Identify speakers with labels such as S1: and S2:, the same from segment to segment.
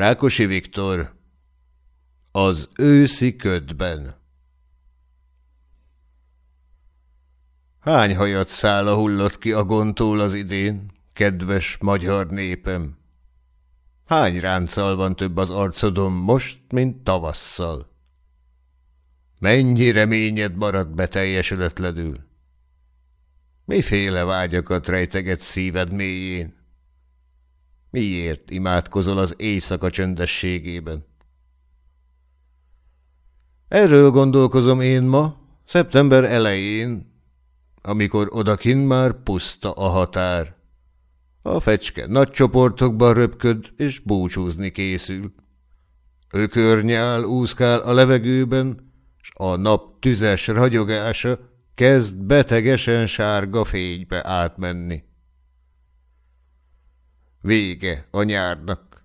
S1: Rákosi Viktor Az őszi ködben Hány hajat szála hullott ki a gontól az idén, kedves magyar népem? Hány ránccal van több az arcodon most, mint tavasszal? Mennyi reményed maradt beteljesületlenül? Miféle vágyakat rejteget szíved mélyén? Miért imádkozol az éjszaka csöndességében? Erről gondolkozom én ma, szeptember elején, amikor odakin már puszta a határ. A fecske nagy csoportokban röpköd és búcsúzni készül. Ökörnyál úszkál a levegőben, s a nap tüzes ragyogása kezd betegesen sárga fénybe átmenni. Vége a nyárnak.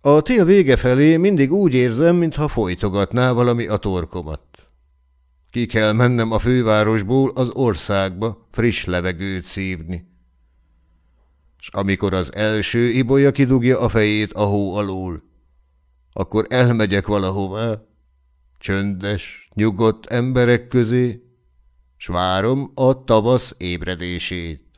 S1: A tél vége felé mindig úgy érzem, mintha folytogatná valami a torkomat. Ki kell mennem a fővárosból az országba friss levegőt szívni. És amikor az első ibolya kidugja a fejét a hó alól, akkor elmegyek valahová, csöndes, nyugodt emberek közé, s várom a tavasz ébredését.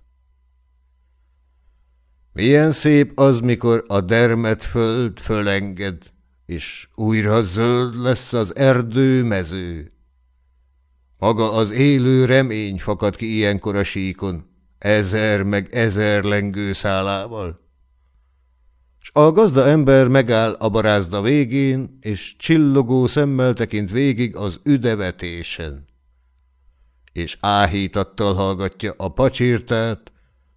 S1: Milyen szép az, mikor a dermet föld fölenged, és újra zöld lesz az erdő mező. Maga az élő remény fakad ki ilyenkor a síkon, ezer meg ezer lengőszálával. S a gazda ember megáll a barázda végén, és csillogó szemmel tekint végig az üdevetésen. És áhítattal hallgatja a pacsírtát,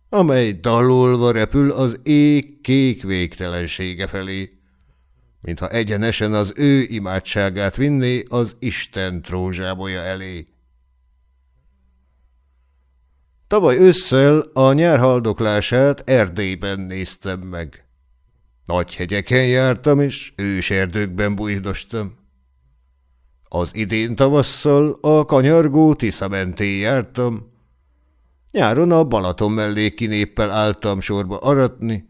S1: amely dalolva repül az ég kék végtelensége felé, mintha egyenesen az ő imádságát vinné az Isten trózsábolya elé. Tavaly ősszel a nyár haldoklását Erdélyben néztem meg. Nagy hegyeken jártam, és őserdőkben bújdostam. Az idén tavasszal a kanyargó Tisza mentén jártam, Nyáron a Balaton mellé kinéppel álltam sorba aratni,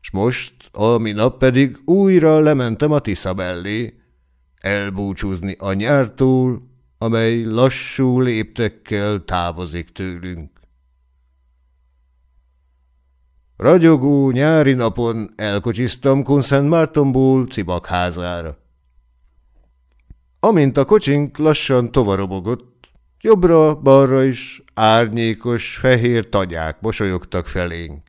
S1: s most, a minap pedig újra lementem a Tisza mellé, elbúcsúzni a nyártól, amely lassú léptekkel távozik tőlünk. Ragyogó nyári napon elkocsiztam Kunszent Mártonból Cibak házára. Amint a kocsink lassan tovarobogott, Jobbra-balra is árnyékos, fehér tanyák mosolyogtak felénk.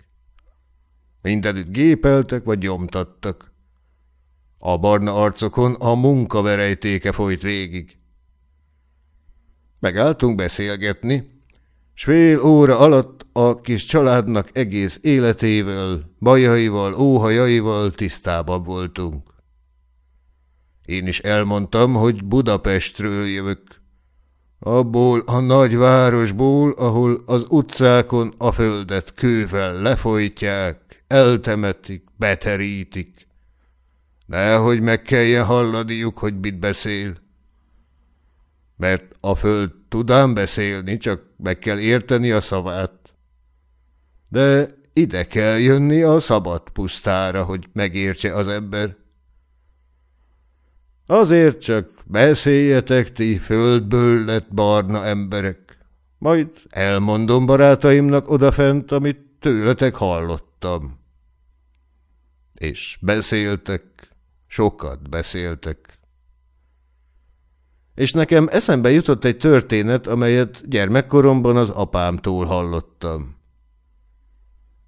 S1: Mindenütt gépeltek vagy gyomtattak. A barna arcokon a munkaverejtéke folyt végig. Megálltunk beszélgetni, s fél óra alatt a kis családnak egész életével, bajaival, óhajaival tisztában voltunk. Én is elmondtam, hogy Budapestről jövök, Abból a nagy városból, ahol az utcákon a földet kővel lefolytják, eltemetik, beterítik. Nehogy meg kelljen hallaniuk, hogy mit beszél. Mert a föld tudám beszélni, csak meg kell érteni a szavát. De ide kell jönni a szabad pusztára, hogy megértse az ember. Azért csak beszéljetek ti földből lett barna emberek. Majd elmondom barátaimnak odafent, amit tőletek hallottam. És beszéltek, sokat beszéltek. És nekem eszembe jutott egy történet, amelyet gyermekkoromban az apámtól hallottam.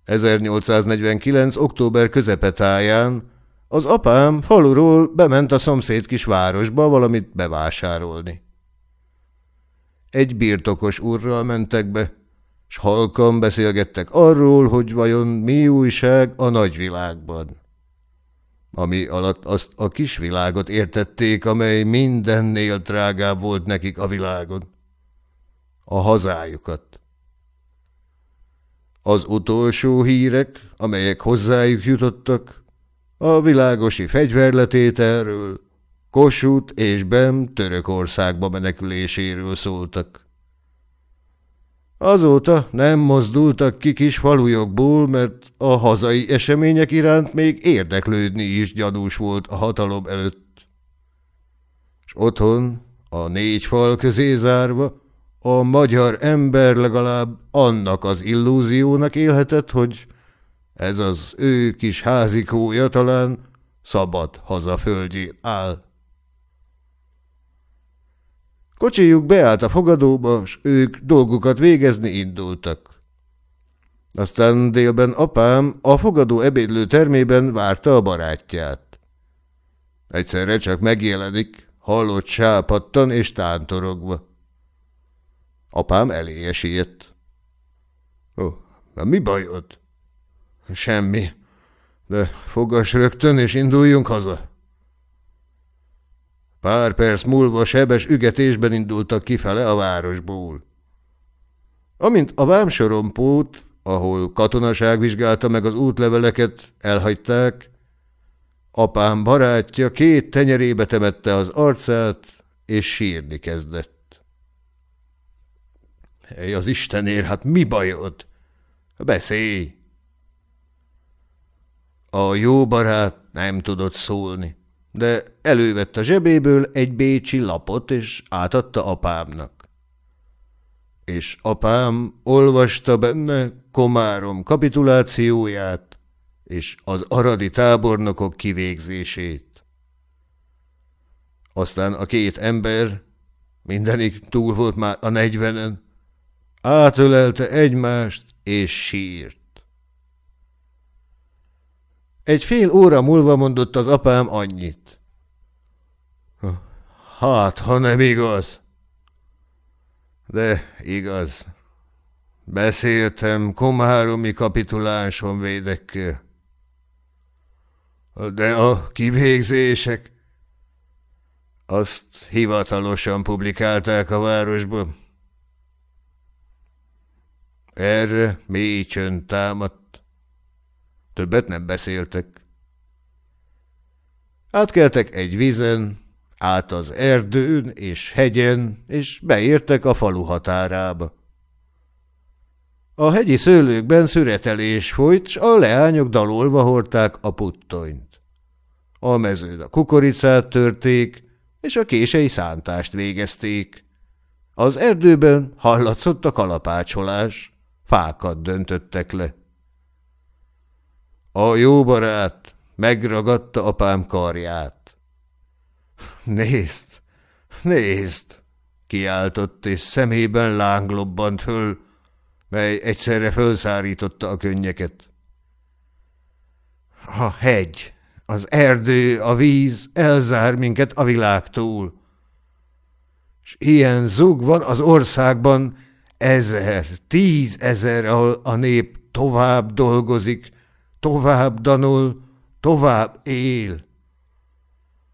S1: 1849. október közepetáján az apám faluról bement a szomszéd kis városba valamit bevásárolni. Egy birtokos úrral mentek be, s halkan beszélgettek arról, hogy vajon mi újság a nagyvilágban. Ami alatt azt a kis világot értették, amely mindennél drágább volt nekik a világon. A hazájukat. Az utolsó hírek, amelyek hozzájuk jutottak, a világosi fegyverletételről, Kossuth és Bem Törökországba meneküléséről szóltak. Azóta nem mozdultak ki kis falujokból, mert a hazai események iránt még érdeklődni is gyanús volt a hatalom előtt. És otthon, a négy fal közé zárva, a magyar ember legalább annak az illúziónak élhetett, hogy ez az ő kis házikója talán szabad hazaföldjén áll. Kocsijuk beállt a fogadóba, s ők dolgukat végezni indultak. Aztán délben apám a fogadó ebédlő termében várta a barátját. Egyszerre csak megjelenik, hallott sápattan és tántorogva. Apám elé siet. Ó, na mi bajod? Semmi. De fogass rögtön, és induljunk haza. Pár perc múlva sebes ügetésben indultak kifele a városból. Amint a vámsorompót, ahol katonaság vizsgálta meg az útleveleket, elhagyták, apám barátja két tenyerébe temette az arcát, és sírni kezdett. Hely az Istenért, hát mi bajod? Beszélj! A jó barát nem tudott szólni de elővett a zsebéből egy bécsi lapot, és átadta apámnak. És apám olvasta benne Komárom kapitulációját és az aradi tábornokok kivégzését. Aztán a két ember, mindenik túl volt már a negyvenen, átölelte egymást és sírt. Egy fél óra múlva mondott az apám annyit. Hát, ha nem igaz. De igaz. Beszéltem komáromi kapituláns honvédekkel. De a kivégzések azt hivatalosan publikálták a városban. Erre mély csönd támadt. Többet nem beszéltek. Átkeltek egy vízen, át az erdőn és hegyen, és beértek a falu határába. A hegyi szőlőkben szüretelés folyt, s a leányok dalolva hordták a puttonyt. A mezőn a kukoricát törték, és a kései szántást végezték. Az erdőben hallatszott a kalapácsolás, fákat döntöttek le. A jó barát megragadta apám karját. Nézd, nézd, kiáltott, és szemében láng lobbant mely egyszerre fölszárította a könnyeket. A hegy, az erdő, a víz elzár minket a világtól. És ilyen zug van az országban ezer, tízezer, ahol a nép tovább dolgozik, tovább danul, tovább él.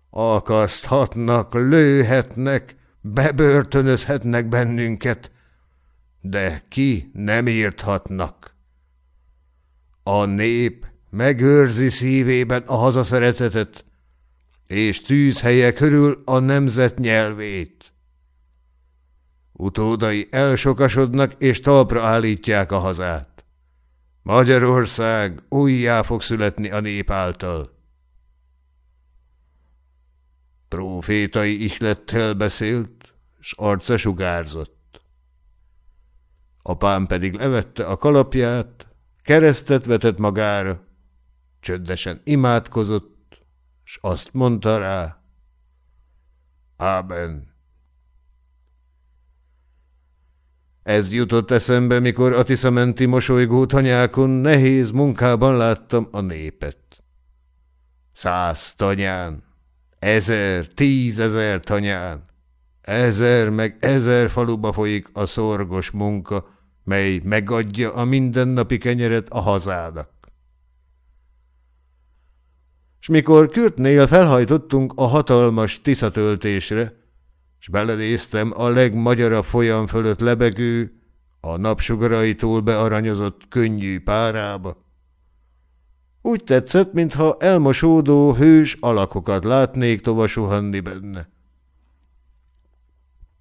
S1: Akaszthatnak, lőhetnek, bebörtönözhetnek bennünket, de ki nem írthatnak. A nép megőrzi szívében a hazaszeretetet, és tűzhelye körül a nemzet nyelvét. Utódai elsokasodnak és talpra állítják a hazát. Magyarország újjá fog születni a nép által. Profétai ihlettel beszélt, s arca sugárzott. Apám pedig levette a kalapját, keresztet vetett magára, csöndesen imádkozott, s azt mondta rá, Ámen. Ez jutott eszembe, mikor a tiszamenti mosolygó tanyákon nehéz munkában láttam a népet. Száz tanyán, ezer, tízezer tanyán, ezer meg ezer faluba folyik a szorgos munka, mely megadja a mindennapi kenyeret a hazának. S mikor Kürtnél felhajtottunk a hatalmas tiszatöltésre, s belenéztem a legmagyarabb folyam fölött lebegő, a napsugaraitól bearanyozott könnyű párába. Úgy tetszett, mintha elmosódó hős alakokat látnék tovasuhanni benne.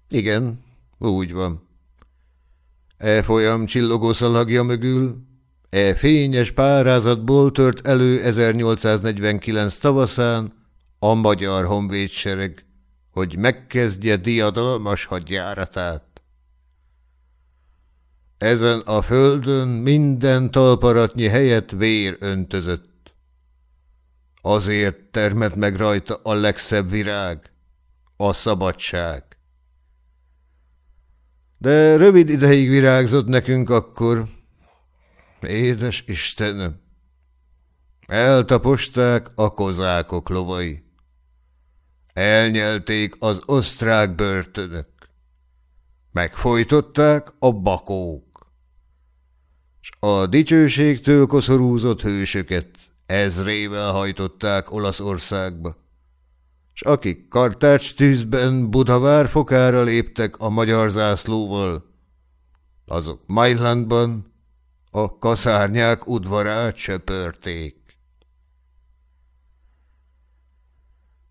S1: Igen, úgy van. E folyam csillogó szalagja mögül, e fényes párázatból tört elő 1849 tavaszán a magyar honvédsereg, hogy megkezdje diadalmas hadjáratát. Ezen a földön minden talparatnyi helyet vér öntözött. Azért termett meg rajta a legszebb virág, a szabadság. De rövid ideig virágzott nekünk akkor. Édes Istenem! Eltaposták a kozákok lovai. Elnyelték az osztrák börtönök. Megfojtották a bakók. S a dicsőségtől koszorúzott hősöket ezrével hajtották Olaszországba s akik kartács tűzben Budavár fokára léptek a magyar zászlóval, azok Majlandban a kaszárnyák udvarát söpörték.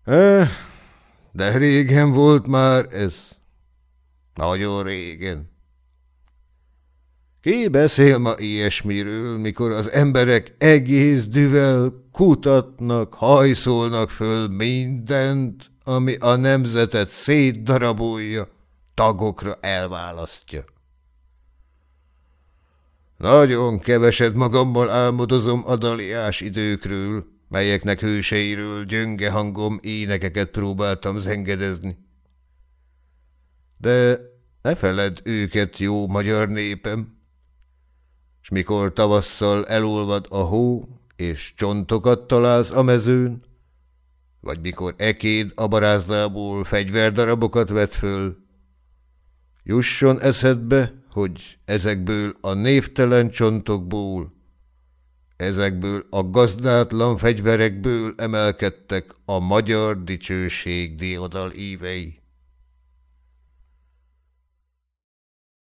S1: Eh, de régen volt már ez. Nagyon régen. Ki beszél ma ilyesmiről, mikor az emberek egész düvel kutatnak, hajszolnak föl mindent, ami a nemzetet szétdarabolja, tagokra elválasztja. Nagyon keveset magammal álmodozom a daliás időkről, melyeknek hőseiről gyönge hangom énekeket próbáltam zengedezni. De ne feled őket, jó magyar népem! s mikor tavasszal elolvad a hó, és csontokat találsz a mezőn, vagy mikor ekéd a barázdából fegyverdarabokat vet föl, jusson eszedbe, hogy ezekből a névtelen csontokból, ezekből a gazdátlan fegyverekből emelkedtek a magyar dicsőség diadal ívei.